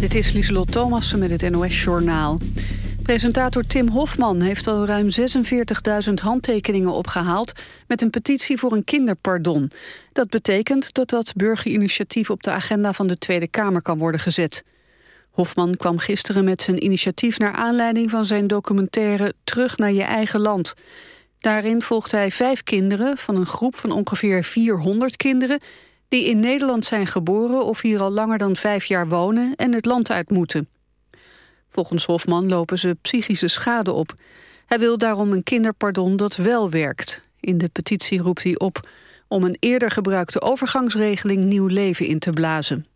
Dit is Lieselot Thomassen met het NOS-journaal. Presentator Tim Hofman heeft al ruim 46.000 handtekeningen opgehaald... met een petitie voor een kinderpardon. Dat betekent dat dat burgerinitiatief op de agenda van de Tweede Kamer kan worden gezet. Hofman kwam gisteren met zijn initiatief naar aanleiding van zijn documentaire Terug naar je eigen land. Daarin volgt hij vijf kinderen van een groep van ongeveer 400 kinderen die in Nederland zijn geboren of hier al langer dan vijf jaar wonen en het land uit moeten. Volgens Hofman lopen ze psychische schade op. Hij wil daarom een kinderpardon dat wel werkt. In de petitie roept hij op om een eerder gebruikte overgangsregeling nieuw leven in te blazen.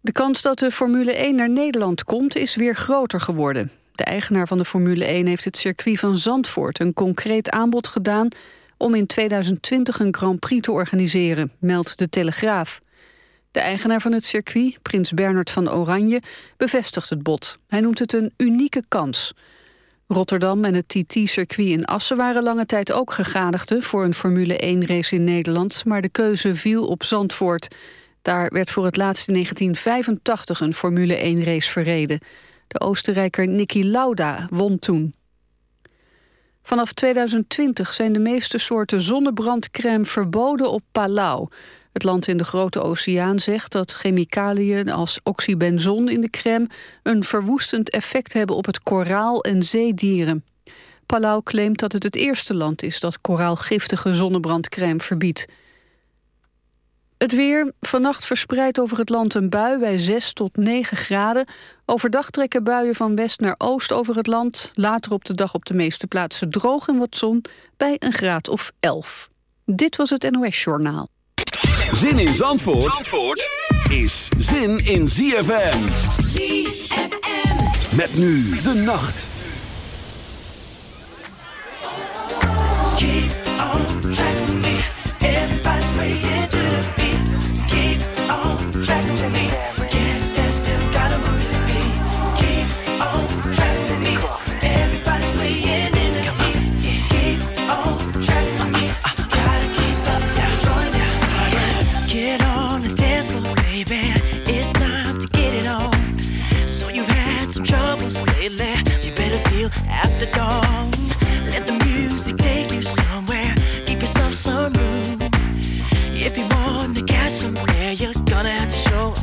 De kans dat de Formule 1 naar Nederland komt is weer groter geworden. De eigenaar van de Formule 1 heeft het circuit van Zandvoort een concreet aanbod gedaan om in 2020 een Grand Prix te organiseren, meldt de Telegraaf. De eigenaar van het circuit, prins Bernard van Oranje, bevestigt het bod. Hij noemt het een unieke kans. Rotterdam en het TT-circuit in Assen waren lange tijd ook gegadigden... voor een Formule 1-race in Nederland, maar de keuze viel op Zandvoort. Daar werd voor het laatst in 1985 een Formule 1-race verreden. De Oostenrijker Niki Lauda won toen. Vanaf 2020 zijn de meeste soorten zonnebrandcrème verboden op Palau. Het land in de Grote Oceaan zegt dat chemicaliën als oxybenzon in de crème... een verwoestend effect hebben op het koraal en zeedieren. Palau claimt dat het het eerste land is dat koraalgiftige zonnebrandcrème verbiedt. Het weer, vannacht verspreidt over het land een bui bij 6 tot 9 graden. Overdag trekken buien van west naar oost over het land. Later op de dag op de meeste plaatsen droog en wat zon bij een graad of 11. Dit was het NOS Journaal. Zin in Zandvoort, Zandvoort is zin in ZFM. ZFM. Met nu de nacht. Keep on track with me. Everybody's way to the beat.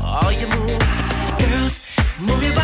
All your moves. Girls, move your body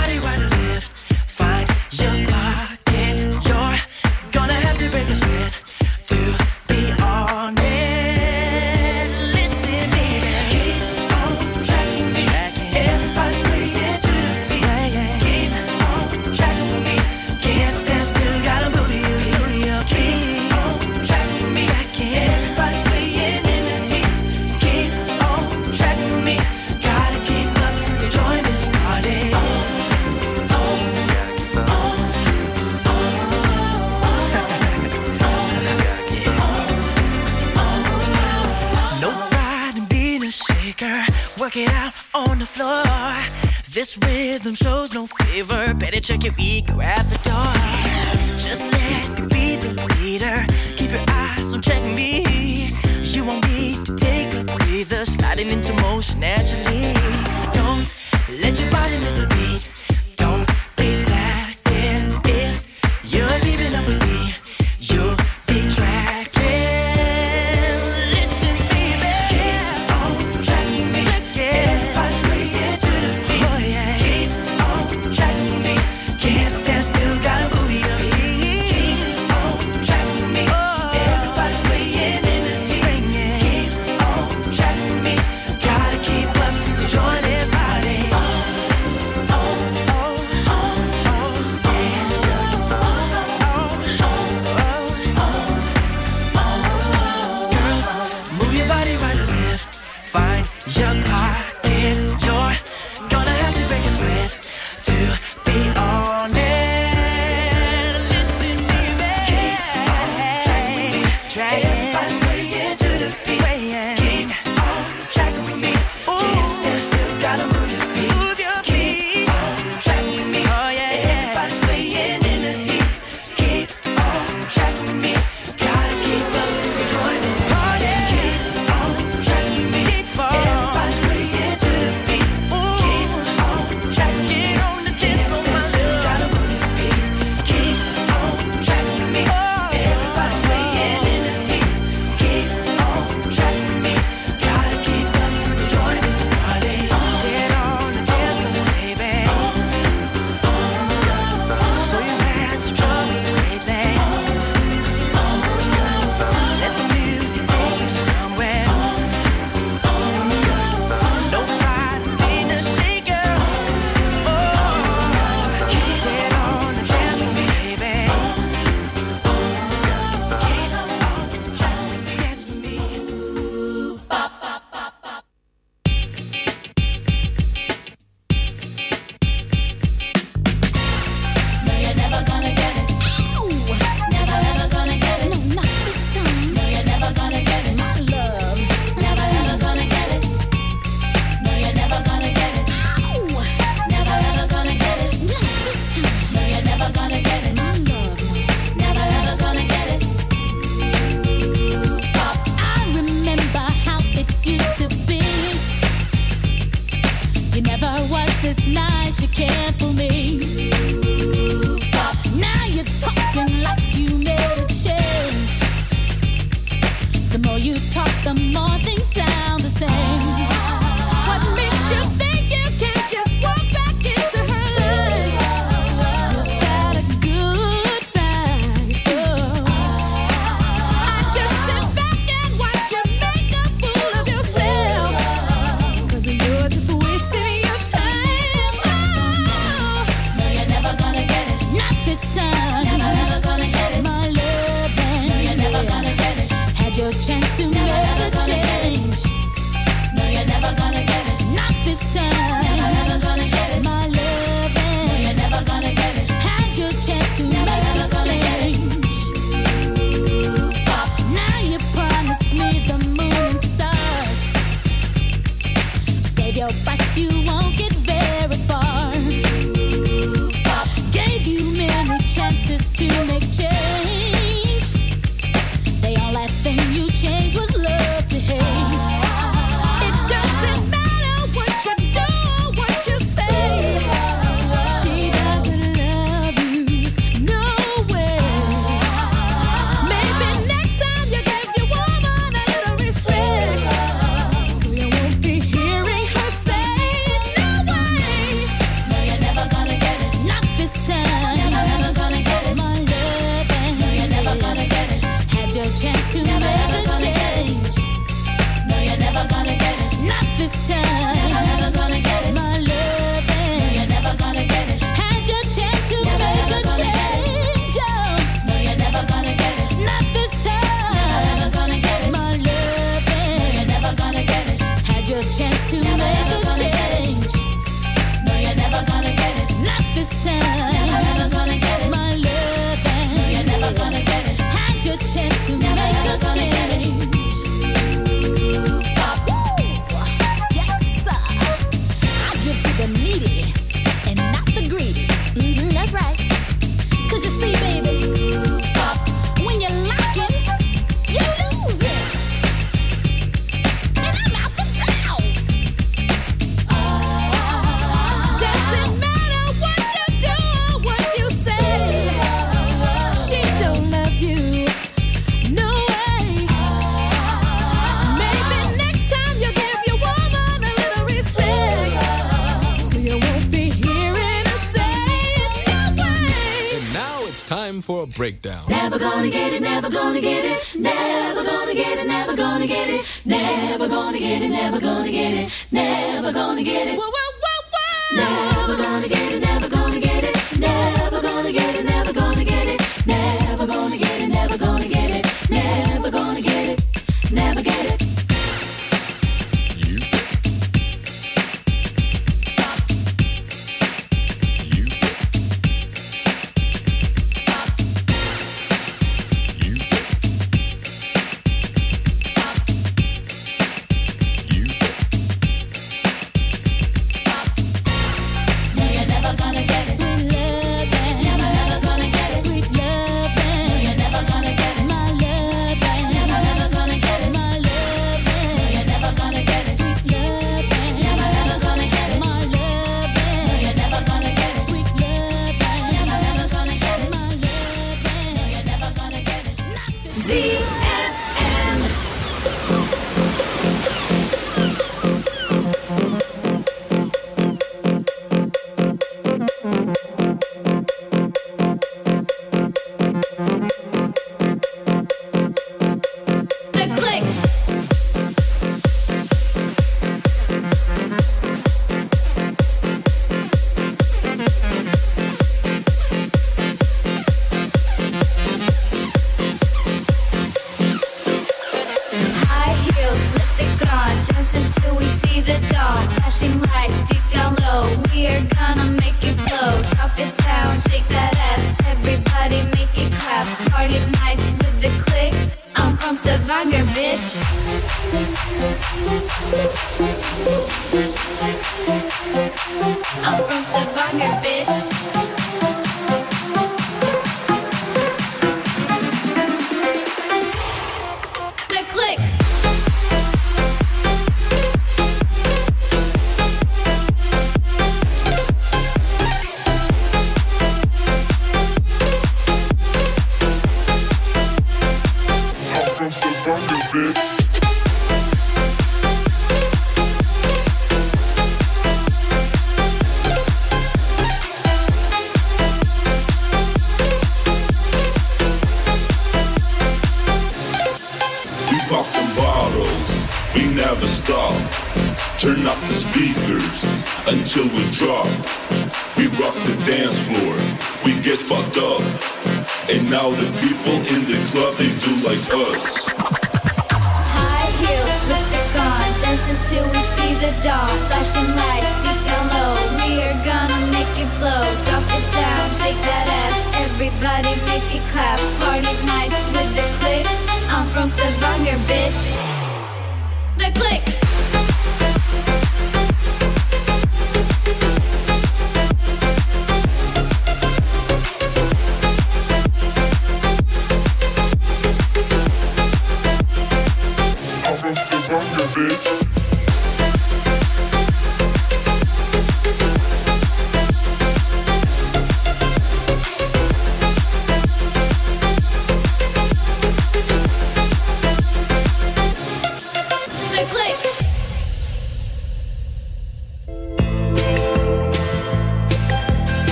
Work it out on the floor. This rhythm shows no favor. Better check your ego at the door. Just let me be the leader. Keep your eyes on check me. You won't need to take a breather. Sliding into motion naturally.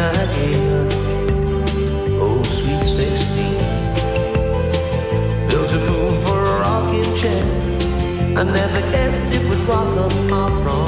I. Oh, sweet 16. Built a for a rocking chair. I never guessed it would walk up my prom.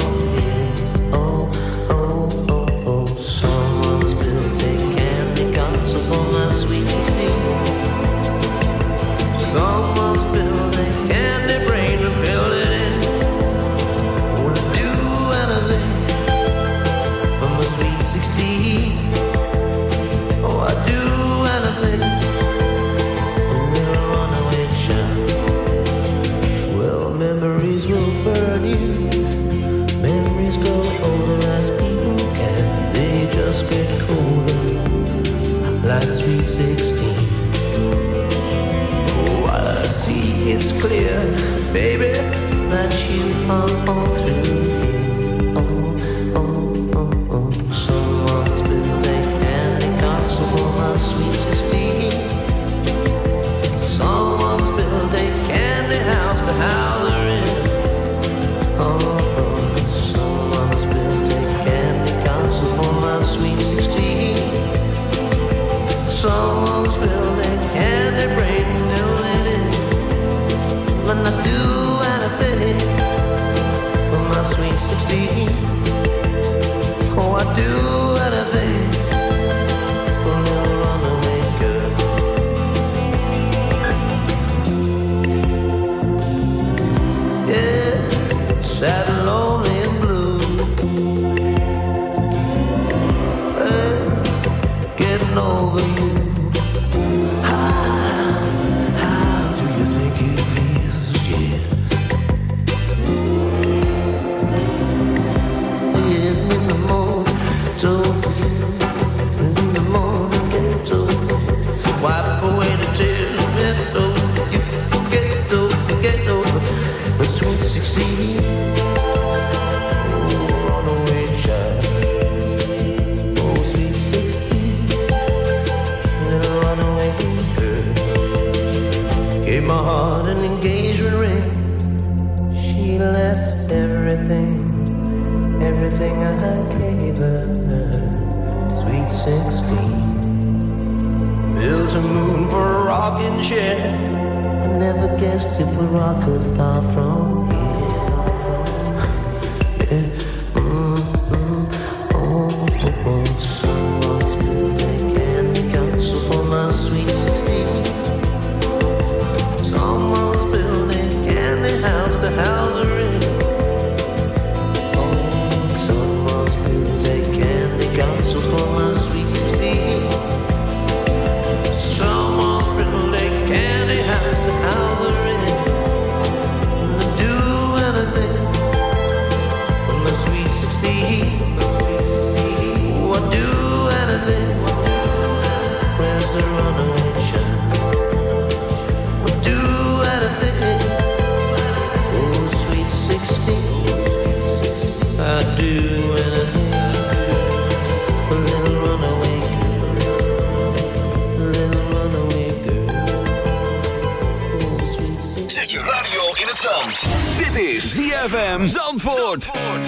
Zandvoort.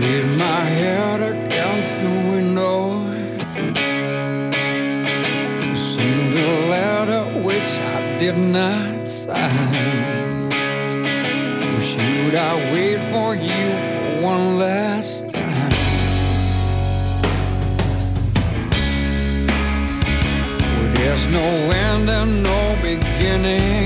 Lean my head against the window. See the letter which I did not sign. Should I wait for you for one last time? Well, there's no end and no beginning.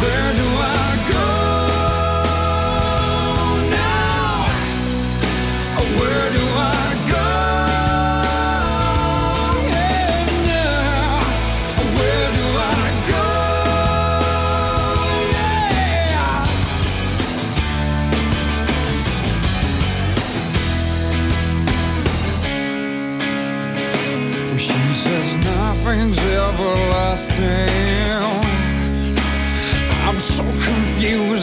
where do I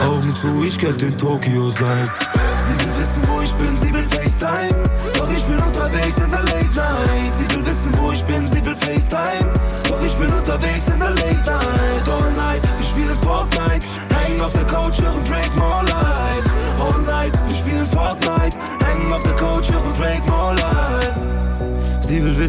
Augen zu, ich könnte in Tokio sein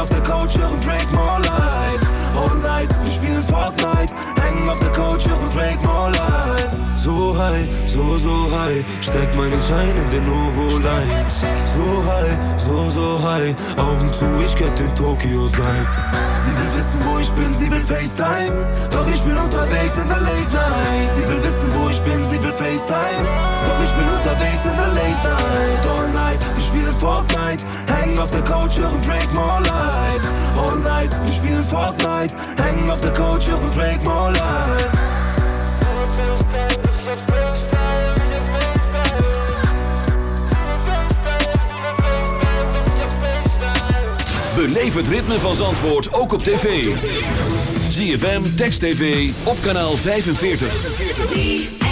Auf der Couch, hören Drake More Life. All night, wir spielen Fortnite. Hängen auf der Couch, hören Drake More Life. So high, so, so high. Steck meinen Schein in den Novo-Line. So high, so, so high. Augen zu, ich könnte in Tokio sein. Sie will wissen, wo ich bin, sie will FaceTime. Doch ich bin unterwegs in der Late Night. Sie will wissen, wo ich bin, sie will FaceTime. Doch ich bin unterwegs in der Late Night. All night, Fortnite. Hängen auf der Couch, hören Drake More Life. All night, wir spielen Fortnite. Hängen auf der Couch, hören Drake More Life. Beleef het ritme van Zandvoort ook op tv. ZFM, Text TV, op kanaal 45.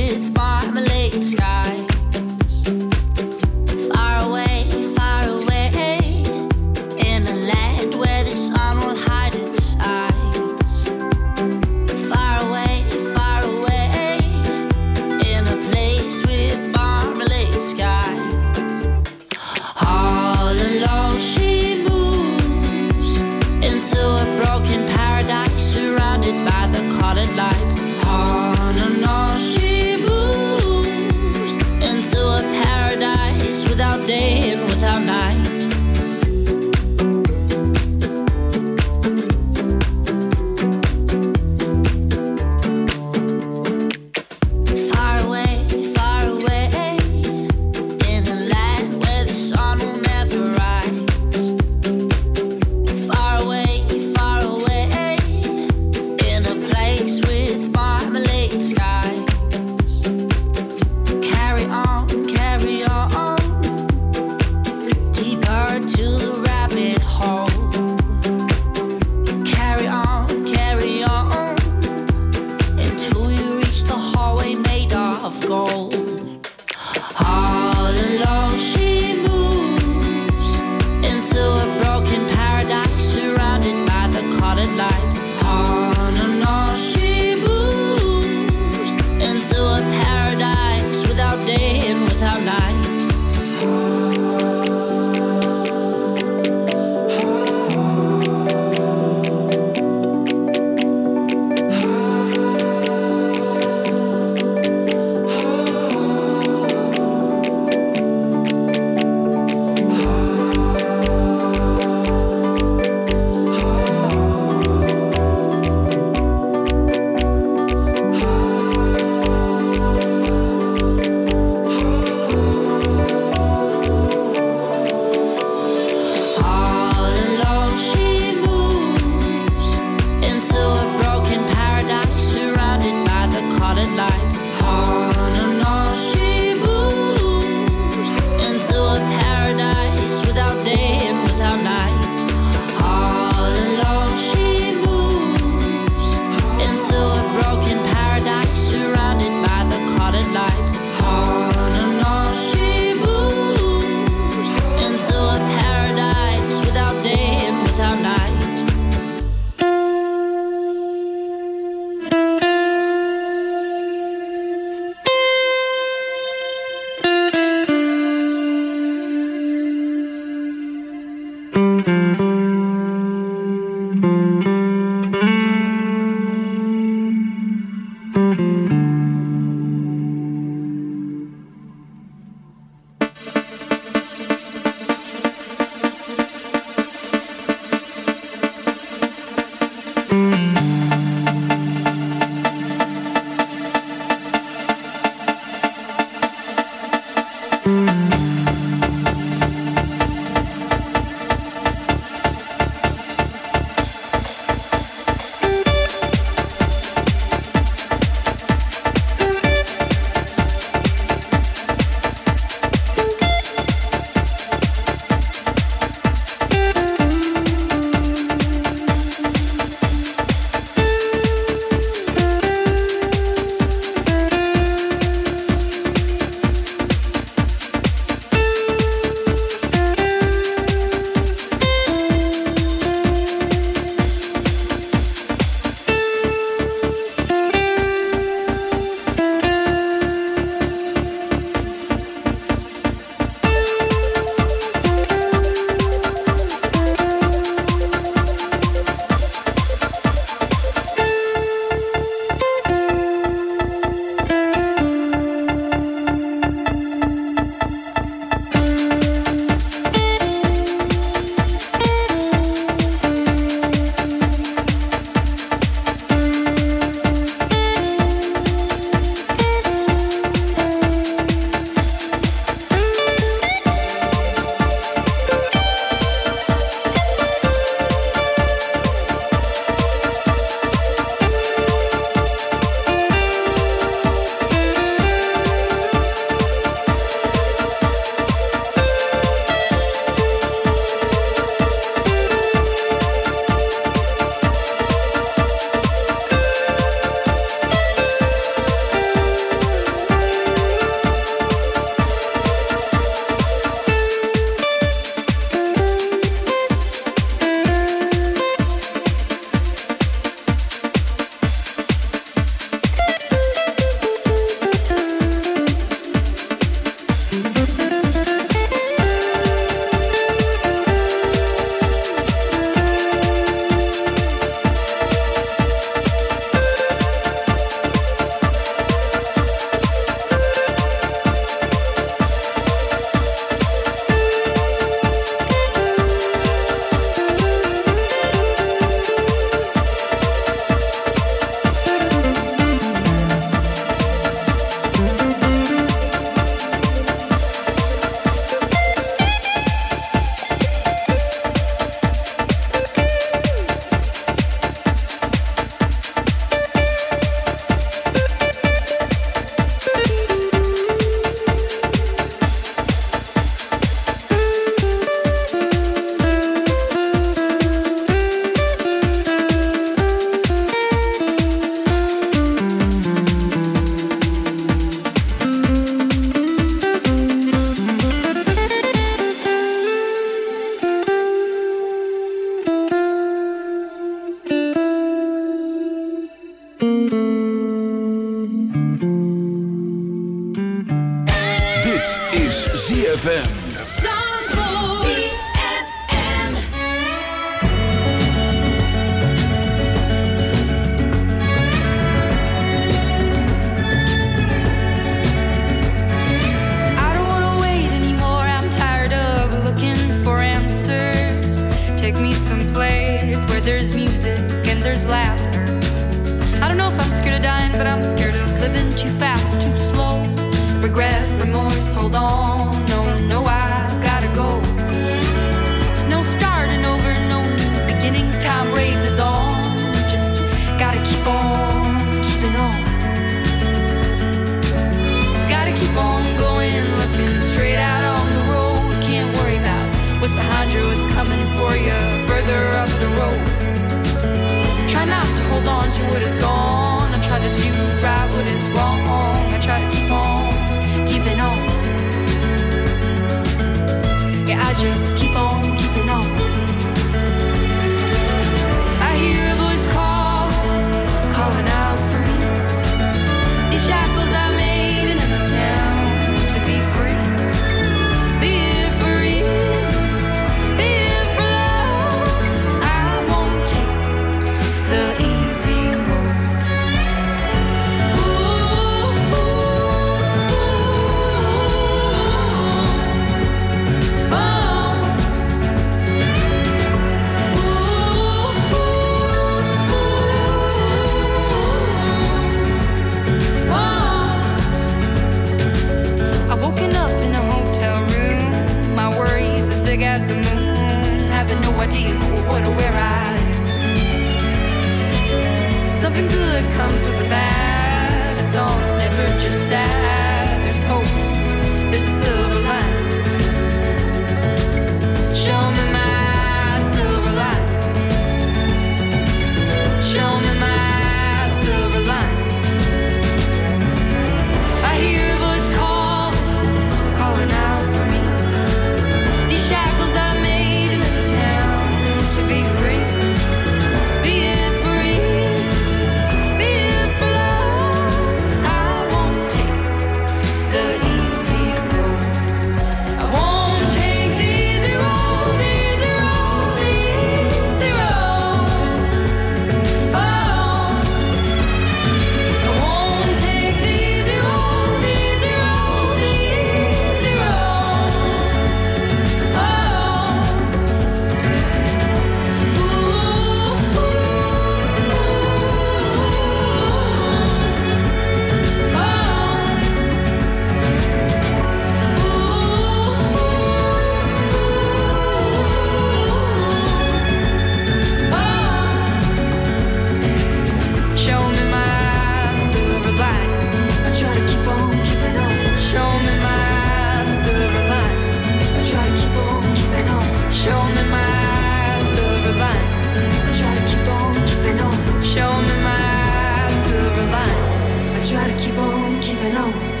才让我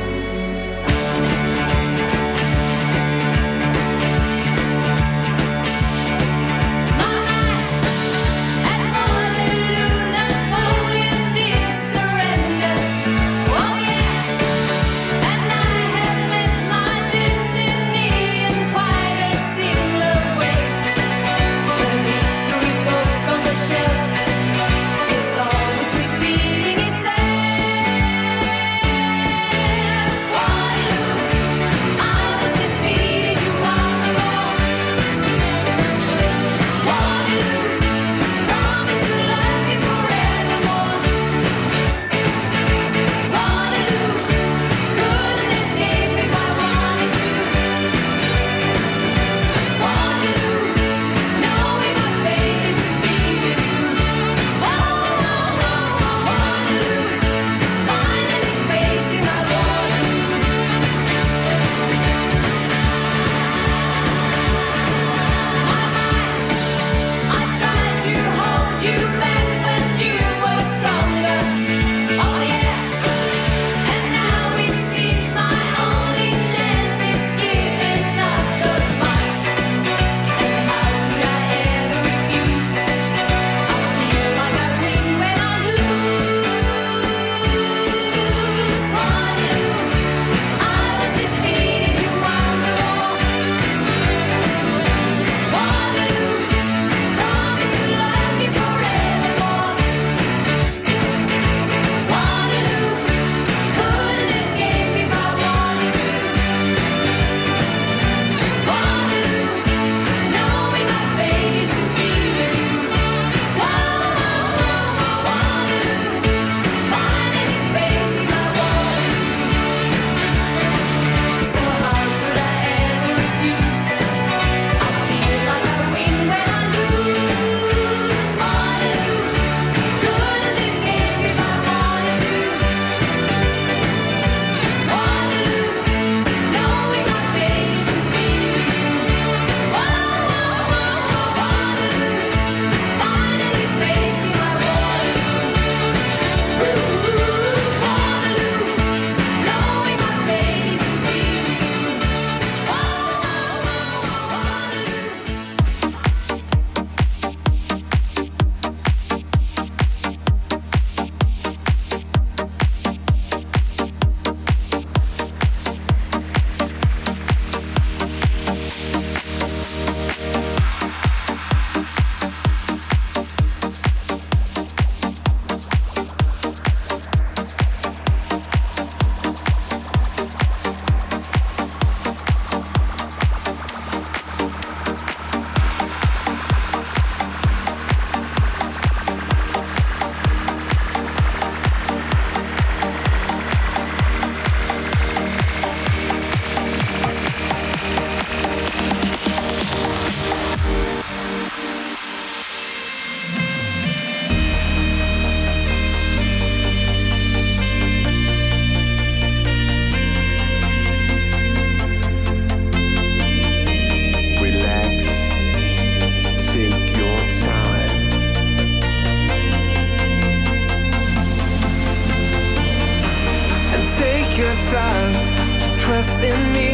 your time to trust in me,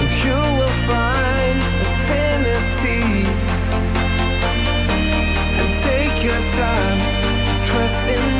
and you will find infinity. And take your time to trust in me.